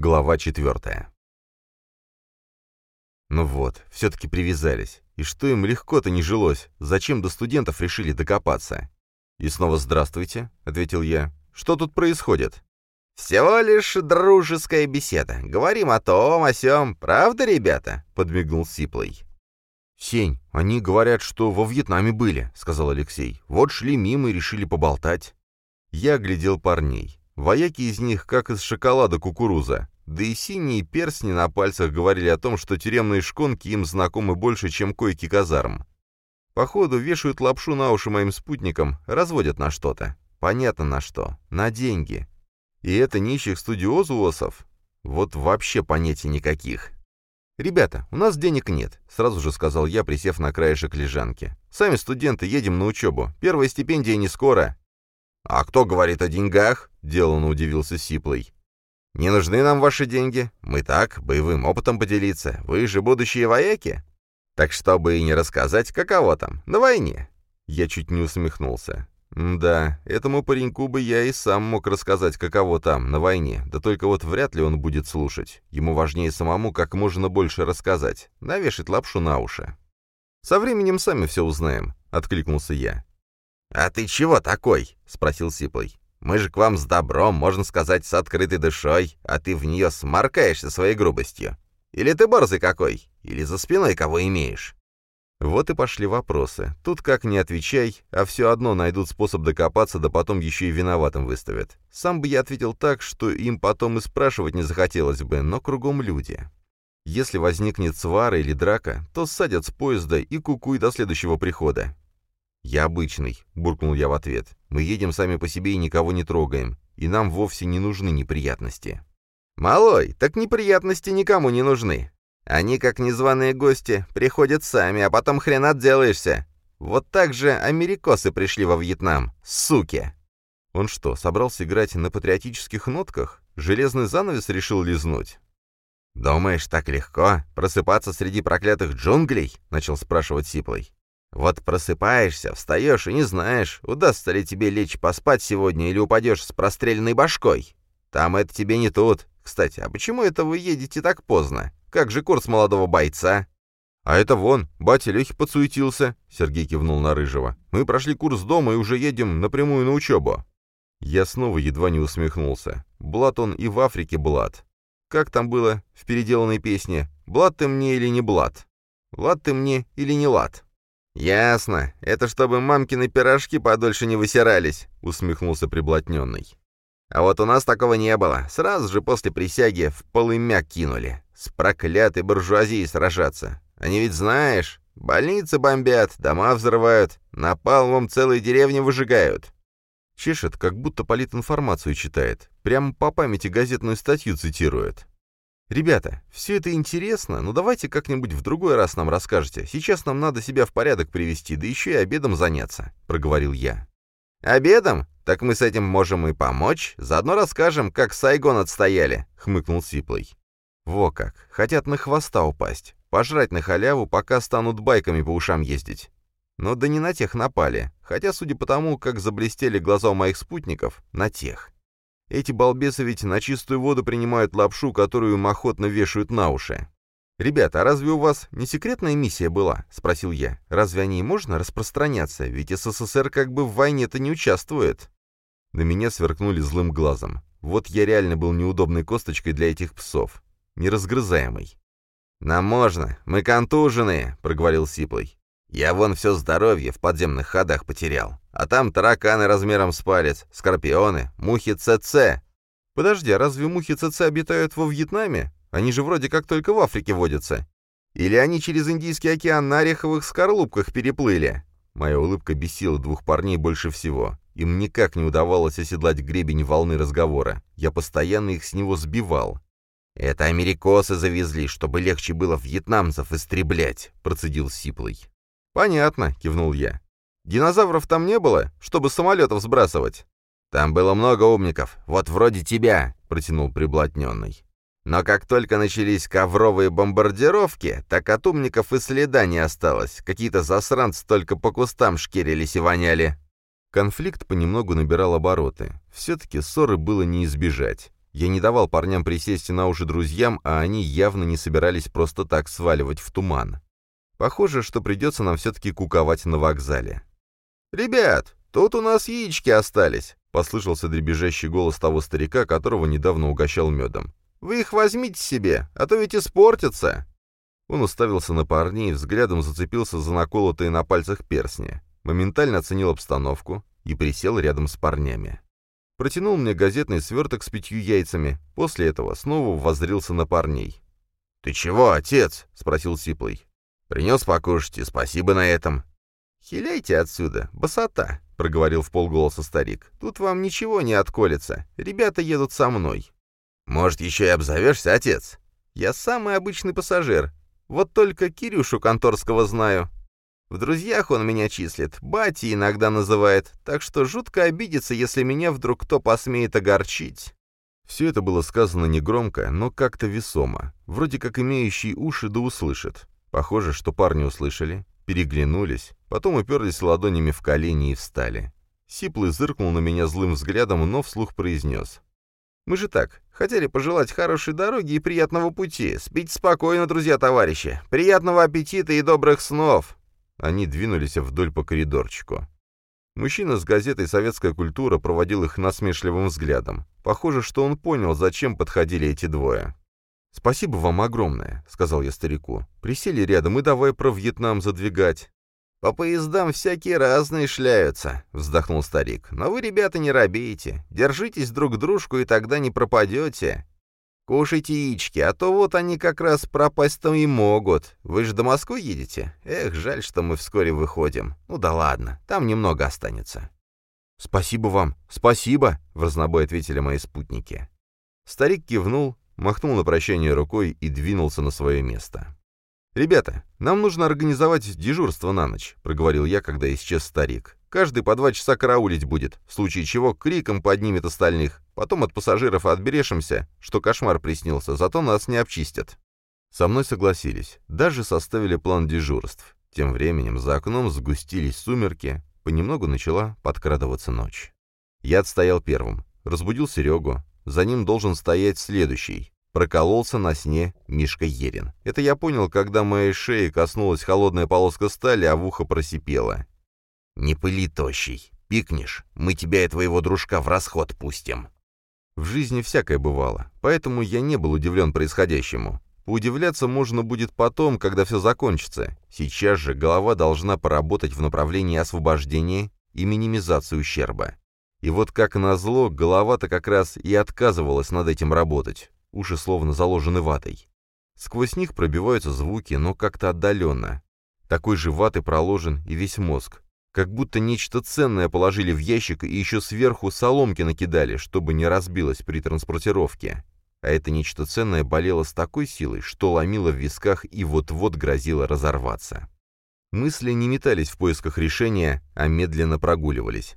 Глава четвертая. Ну вот, все-таки привязались. И что им легко-то не жилось? Зачем до студентов решили докопаться? «И снова здравствуйте», — ответил я. «Что тут происходит?» «Всего лишь дружеская беседа. Говорим о том, о сём. Правда, ребята?» — подмигнул Сиплый. «Сень, они говорят, что во Вьетнаме были», — сказал Алексей. «Вот шли мимо и решили поболтать». Я глядел парней. Вояки из них как из шоколада кукуруза. Да и синие перстни на пальцах говорили о том, что тюремные шконки им знакомы больше, чем койки казарм. Походу, вешают лапшу на уши моим спутникам, разводят на что-то. Понятно на что. На деньги. И это нищих студиозуосов? Вот вообще понятий никаких. «Ребята, у нас денег нет», — сразу же сказал я, присев на краешек лежанки. «Сами студенты едем на учебу. Первая стипендия не скоро». «А кто говорит о деньгах?» — деланно удивился Сиплый. «Не нужны нам ваши деньги. Мы так, боевым опытом поделиться. Вы же будущие вояки. Так чтобы и не рассказать, каково там, на войне». Я чуть не усмехнулся. Да, этому пареньку бы я и сам мог рассказать, каково там, на войне, да только вот вряд ли он будет слушать. Ему важнее самому как можно больше рассказать, навешать лапшу на уши. «Со временем сами все узнаем», — откликнулся я. «А ты чего такой?» — спросил Сиплый. «Мы же к вам с добром, можно сказать, с открытой душой, а ты в нее сморкаешься своей грубостью. Или ты борзый какой? Или за спиной кого имеешь?» Вот и пошли вопросы. Тут как не отвечай, а все одно найдут способ докопаться, да потом еще и виноватым выставят. Сам бы я ответил так, что им потом и спрашивать не захотелось бы, но кругом люди. Если возникнет свара или драка, то садят с поезда и кукуй до следующего прихода. «Я обычный», — буркнул я в ответ. «Мы едем сами по себе и никого не трогаем, и нам вовсе не нужны неприятности». «Малой, так неприятности никому не нужны. Они, как незваные гости, приходят сами, а потом хрен отделаешься. Вот так же америкосы пришли во Вьетнам, суки!» Он что, собрался играть на патриотических нотках? Железный занавес решил лизнуть? «Думаешь, так легко? Просыпаться среди проклятых джунглей?» — начал спрашивать Сиплый. «Вот просыпаешься, встаешь и не знаешь, удастся ли тебе лечь поспать сегодня или упадешь с простреленной башкой. Там это тебе не тут. Кстати, а почему это вы едете так поздно? Как же курс молодого бойца?» «А это вон, батя Лехи подсуетился», — Сергей кивнул на Рыжего. «Мы прошли курс дома и уже едем напрямую на учебу». Я снова едва не усмехнулся. Блат он и в Африке Блат. Как там было в переделанной песне? «Блат ты мне или не Блат?» «Лад ты мне или не лад?» «Ясно. Это чтобы мамкины пирожки подольше не высирались», — усмехнулся приблотненный. «А вот у нас такого не было. Сразу же после присяги в полымяк кинули. С проклятой буржуазией сражаться. Они ведь, знаешь, больницы бомбят, дома взрывают, напалмом целые деревни выжигают. Чешет, как будто политинформацию читает. Прямо по памяти газетную статью цитирует. «Ребята, все это интересно, но давайте как-нибудь в другой раз нам расскажете. Сейчас нам надо себя в порядок привести, да еще и обедом заняться», — проговорил я. «Обедом? Так мы с этим можем и помочь. Заодно расскажем, как Сайгон отстояли», — хмыкнул Сиплый. Во как, хотят на хвоста упасть, пожрать на халяву, пока станут байками по ушам ездить. Но да не на тех напали, хотя, судя по тому, как заблестели глаза у моих спутников, на тех. Эти балбесы ведь на чистую воду принимают лапшу, которую им охотно вешают на уши. «Ребята, а разве у вас не секретная миссия была?» — спросил я. «Разве о ней можно распространяться? Ведь СССР как бы в войне-то не участвует». На меня сверкнули злым глазом. Вот я реально был неудобной косточкой для этих псов неразгрызаемый. «Нам можно, мы контуженные», — проговорил Сиплый. «Я вон все здоровье в подземных ходах потерял. А там тараканы размером с палец, скорпионы, мухи ЦЦ». «Подожди, а разве мухи ЦЦ обитают во Вьетнаме? Они же вроде как только в Африке водятся. Или они через Индийский океан на ореховых скорлупках переплыли?» Моя улыбка бесила двух парней больше всего. Им никак не удавалось оседлать гребень волны разговора. Я постоянно их с него сбивал. «Это америкосы завезли, чтобы легче было вьетнамцев истреблять», — процедил Сиплый. «Понятно», — кивнул я. «Динозавров там не было, чтобы самолетов сбрасывать?» «Там было много умников, вот вроде тебя», — протянул приблотненный. «Но как только начались ковровые бомбардировки, так от умников и следа не осталось. Какие-то засранцы только по кустам шкерились и воняли». Конфликт понемногу набирал обороты. Все-таки ссоры было не избежать. Я не давал парням присесть на уши друзьям, а они явно не собирались просто так сваливать в туман. Похоже, что придется нам все-таки куковать на вокзале. «Ребят, тут у нас яички остались», — послышался дребезжащий голос того старика, которого недавно угощал медом. «Вы их возьмите себе, а то ведь испортятся». Он уставился на парней, взглядом зацепился за наколотые на пальцах перстни, моментально оценил обстановку и присел рядом с парнями. Протянул мне газетный сверток с пятью яйцами, после этого снова воззрился на парней. «Ты чего, отец?» — спросил Сиплый. «Принес покушать, и спасибо на этом». «Хиляйте отсюда, босота», — проговорил в полголоса старик. «Тут вам ничего не отколется. Ребята едут со мной». «Может, еще и обзовешься, отец?» «Я самый обычный пассажир. Вот только Кирюшу Конторского знаю. В друзьях он меня числит, бати иногда называет, так что жутко обидится, если меня вдруг кто посмеет огорчить». Все это было сказано негромко, но как-то весомо, вроде как имеющий уши да услышит. Похоже, что парни услышали, переглянулись, потом уперлись ладонями в колени и встали. Сиплый зыркнул на меня злым взглядом, но вслух произнес. Мы же так, хотели пожелать хорошей дороги и приятного пути. Спите спокойно, друзья-товарищи. Приятного аппетита и добрых снов!» Они двинулись вдоль по коридорчику. Мужчина с газетой «Советская культура» проводил их насмешливым взглядом. Похоже, что он понял, зачем подходили эти двое. «Спасибо вам огромное», — сказал я старику. «Присели рядом и давай про Вьетнам задвигать». «По поездам всякие разные шляются», — вздохнул старик. «Но вы, ребята, не робейте. Держитесь друг дружку, и тогда не пропадете. Кушайте яички, а то вот они как раз пропасть-то и могут. Вы же до Москвы едете? Эх, жаль, что мы вскоре выходим. Ну да ладно, там немного останется». «Спасибо вам, спасибо», — в разнобой ответили мои спутники. Старик кивнул, махнул на прощание рукой и двинулся на свое место. «Ребята, нам нужно организовать дежурство на ночь», — проговорил я, когда исчез старик. «Каждый по два часа караулить будет, в случае чего криком поднимет остальных. Потом от пассажиров отберешимся, что кошмар приснился, зато нас не обчистят». Со мной согласились, даже составили план дежурств. Тем временем за окном сгустились сумерки, понемногу начала подкрадываться ночь. Я отстоял первым, разбудил Серегу, за ним должен стоять следующий. Прокололся на сне Мишка Ерин. Это я понял, когда моей шеи коснулась холодная полоска стали, а в ухо просипела. «Не пыли, тощий. Пикнешь, мы тебя и твоего дружка в расход пустим». В жизни всякое бывало, поэтому я не был удивлен происходящему. Поудивляться можно будет потом, когда все закончится. Сейчас же голова должна поработать в направлении освобождения и минимизации ущерба. И вот как назло, голова-то как раз и отказывалась над этим работать уши словно заложены ватой. Сквозь них пробиваются звуки, но как-то отдаленно. Такой же ватой проложен и весь мозг. Как будто нечто ценное положили в ящик и еще сверху соломки накидали, чтобы не разбилось при транспортировке. А это нечто ценное болело с такой силой, что ломило в висках и вот-вот грозило разорваться. Мысли не метались в поисках решения, а медленно прогуливались.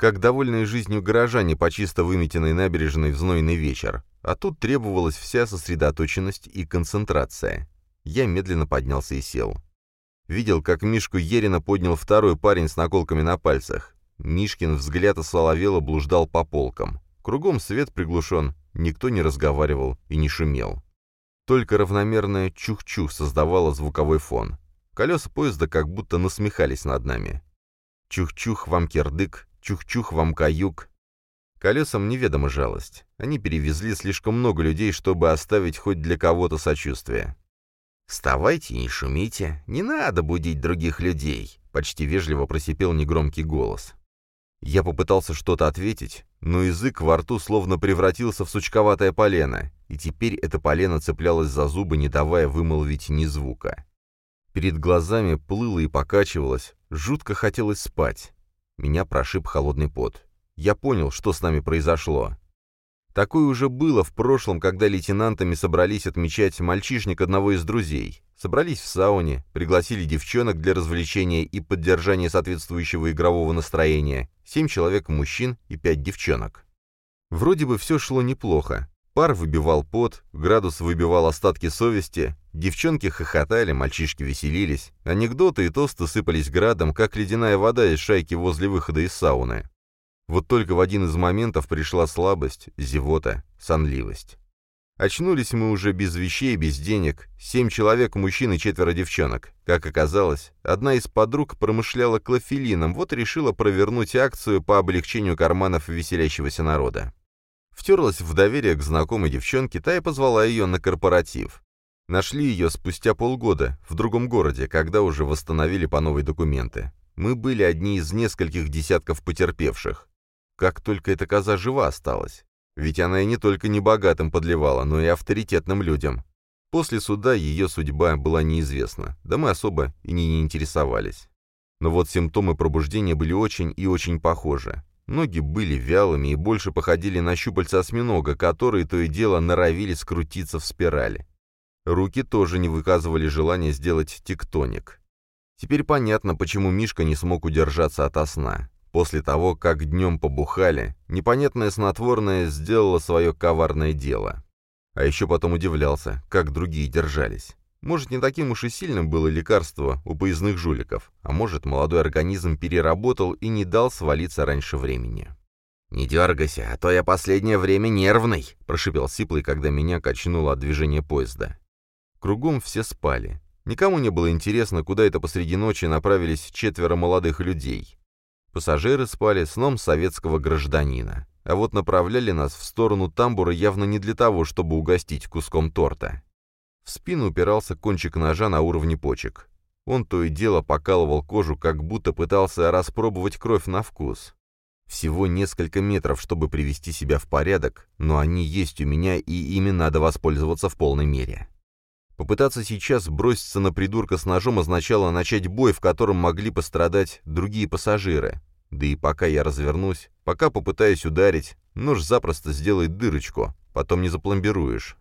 Как довольные жизнью горожане по чисто выметенной набережной в знойный вечер. А тут требовалась вся сосредоточенность и концентрация. Я медленно поднялся и сел. Видел, как Мишку Ерина поднял второй парень с наколками на пальцах. Мишкин взгляд осоловело блуждал по полкам. Кругом свет приглушен, никто не разговаривал и не шумел. Только равномерное чух-чух создавало звуковой фон. Колеса поезда как будто насмехались над нами. Чух-чух вам кирдык, чух-чух вам каюк, Колесам неведома жалость. Они перевезли слишком много людей, чтобы оставить хоть для кого-то сочувствие. «Вставайте, не шумите, не надо будить других людей», — почти вежливо просипел негромкий голос. Я попытался что-то ответить, но язык во рту словно превратился в сучковатое полено, и теперь это полено цеплялось за зубы, не давая вымолвить ни звука. Перед глазами плыло и покачивалось, жутко хотелось спать. Меня прошиб холодный пот я понял, что с нами произошло. Такое уже было в прошлом, когда лейтенантами собрались отмечать мальчишник одного из друзей. Собрались в сауне, пригласили девчонок для развлечения и поддержания соответствующего игрового настроения, семь человек мужчин и пять девчонок. Вроде бы все шло неплохо. Пар выбивал пот, градус выбивал остатки совести, девчонки хохотали, мальчишки веселились, анекдоты и тосты сыпались градом, как ледяная вода из шайки возле выхода из сауны. Вот только в один из моментов пришла слабость, зевота, сонливость. Очнулись мы уже без вещей, без денег. Семь человек, мужчин и четверо девчонок. Как оказалось, одна из подруг промышляла клофелином, вот решила провернуть акцию по облегчению карманов веселящегося народа. Втерлась в доверие к знакомой девчонке, та и позвала ее на корпоратив. Нашли ее спустя полгода, в другом городе, когда уже восстановили по новой документы. Мы были одни из нескольких десятков потерпевших. Как только эта коза жива осталась. Ведь она и не только небогатым подливала, но и авторитетным людям. После суда ее судьба была неизвестна, да мы особо и не, интересовались. Но вот симптомы пробуждения были очень и очень похожи. Ноги были вялыми и больше походили на щупальца осьминога, которые то и дело норовили скрутиться в спирали. Руки тоже не выказывали желания сделать тектоник. Теперь понятно, почему Мишка не смог удержаться от сна. После того, как днем побухали, непонятное снотворное сделало свое коварное дело. А еще потом удивлялся, как другие держались. Может, не таким уж и сильным было лекарство у поездных жуликов, а может, молодой организм переработал и не дал свалиться раньше времени. «Не дергайся, а то я последнее время нервный», — прошипел Сиплый, когда меня качнуло от движения поезда. Кругом все спали. Никому не было интересно, куда это посреди ночи направились четверо молодых людей. Пассажиры спали сном советского гражданина. А вот направляли нас в сторону тамбура явно не для того, чтобы угостить куском торта. В спину упирался кончик ножа на уровне почек. Он то и дело покалывал кожу, как будто пытался распробовать кровь на вкус. Всего несколько метров, чтобы привести себя в порядок, но они есть у меня, и ими надо воспользоваться в полной мере. Попытаться сейчас броситься на придурка с ножом означало начать бой, в котором могли пострадать другие пассажиры. Да и пока я развернусь, пока попытаюсь ударить, нож запросто сделает дырочку, потом не запломбируешь.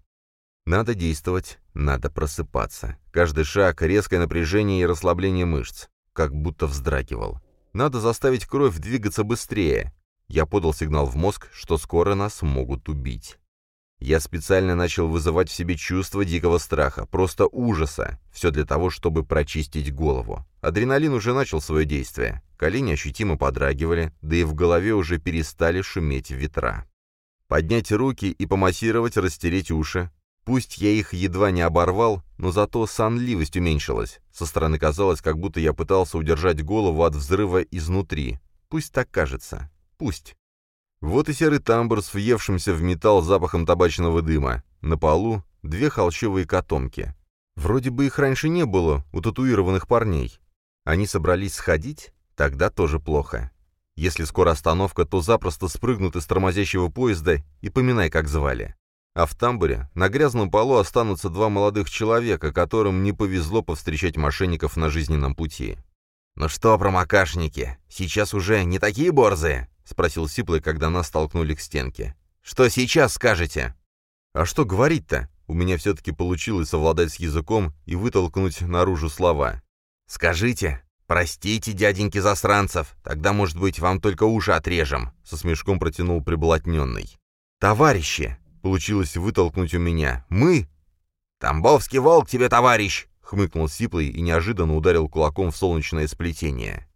Надо действовать, надо просыпаться. Каждый шаг — резкое напряжение и расслабление мышц. Как будто вздрагивал. Надо заставить кровь двигаться быстрее. Я подал сигнал в мозг, что скоро нас могут убить. Я специально начал вызывать в себе чувство дикого страха, просто ужаса. Все для того, чтобы прочистить голову. Адреналин уже начал свое действие. Колени ощутимо подрагивали, да и в голове уже перестали шуметь ветра. Поднять руки и помассировать, растереть уши. Пусть я их едва не оборвал, но зато сонливость уменьшилась. Со стороны казалось, как будто я пытался удержать голову от взрыва изнутри. Пусть так кажется. Пусть. Вот и серый тамбур с въевшимся в металл запахом табачного дыма. На полу две холщовые котомки. Вроде бы их раньше не было у татуированных парней. Они собрались сходить? Тогда тоже плохо. Если скоро остановка, то запросто спрыгнут из тормозящего поезда и поминай, как звали. А в тамбуре на грязном полу останутся два молодых человека, которым не повезло повстречать мошенников на жизненном пути. «Ну что, промокашники, сейчас уже не такие борзые?» — спросил Сиплый, когда нас столкнули к стенке. «Что сейчас скажете?» «А что говорить-то?» У меня все-таки получилось совладать с языком и вытолкнуть наружу слова. «Скажите, простите, дяденьки засранцев, тогда, может быть, вам только уши отрежем», — со смешком протянул приблотненный. «Товарищи!» — получилось вытолкнуть у меня. «Мы?» «Тамбовский волк тебе, товарищ!» — хмыкнул Сиплый и неожиданно ударил кулаком в солнечное сплетение.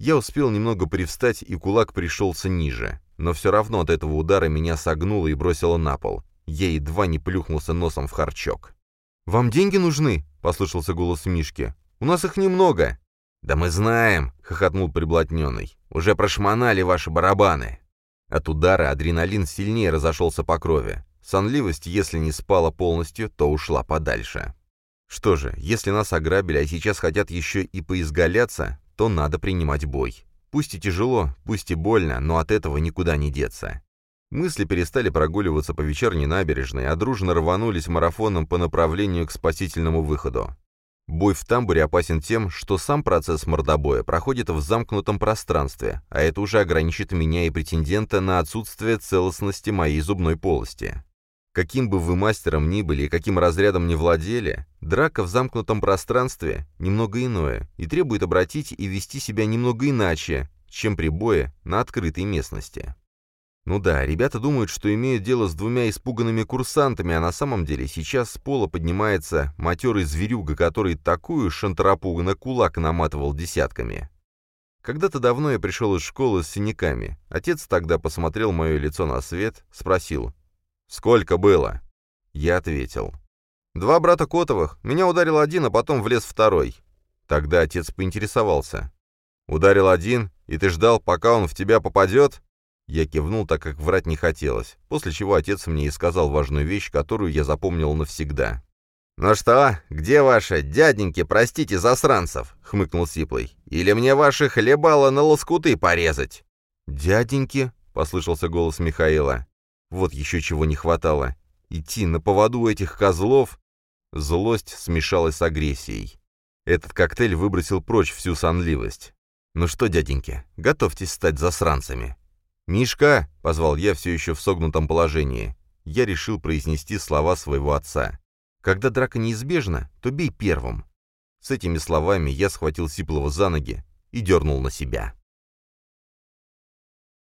Я успел немного привстать, и кулак пришелся ниже. Но все равно от этого удара меня согнуло и бросило на пол. Я едва не плюхнулся носом в харчок. «Вам деньги нужны?» — послышался голос Мишки. «У нас их немного». «Да мы знаем», — хохотнул приблотненный. «Уже прошмонали ваши барабаны». От удара адреналин сильнее разошелся по крови. Сонливость, если не спала полностью, то ушла подальше. Что же, если нас ограбили, а сейчас хотят еще и поизгаляться, то надо принимать бой. Пусть и тяжело, пусть и больно, но от этого никуда не деться. Мысли перестали прогуливаться по вечерней набережной, а дружно рванулись марафоном по направлению к спасительному выходу. Бой в тамбуре опасен тем, что сам процесс мордобоя проходит в замкнутом пространстве, а это уже ограничит меня и претендента на отсутствие целостности моей зубной полости. Каким бы вы мастером ни были и каким разрядом ни владели, драка в замкнутом пространстве немного иное и требует обратить и вести себя немного иначе, чем при бое на открытой местности. Ну да, ребята думают, что имеют дело с двумя испуганными курсантами, а на самом деле сейчас с пола поднимается матерый зверюга, который такую шантарапугу на кулак наматывал десятками. Когда-то давно я пришел из школы с синяками. Отец тогда посмотрел мое лицо на свет, спросил. «Сколько было?» Я ответил. «Два брата Котовых. Меня ударил один, а потом влез второй». Тогда отец поинтересовался. «Ударил один, и ты ждал, пока он в тебя попадет?» Я кивнул, так как врать не хотелось, после чего отец мне и сказал важную вещь, которую я запомнил навсегда. «Ну что, где ваши дяденьки, простите, засранцев?» — хмыкнул Сиплый. «Или мне ваши хлебала на лоскуты порезать?» «Дяденьки?» — послышался голос Михаила. «Вот еще чего не хватало. Идти на поводу этих козлов...» Злость смешалась с агрессией. Этот коктейль выбросил прочь всю сонливость. «Ну что, дяденьки, готовьтесь стать засранцами. «Мишка!» — позвал я все еще в согнутом положении. Я решил произнести слова своего отца. «Когда драка неизбежна, то бей первым». С этими словами я схватил Сиплова за ноги и дернул на себя.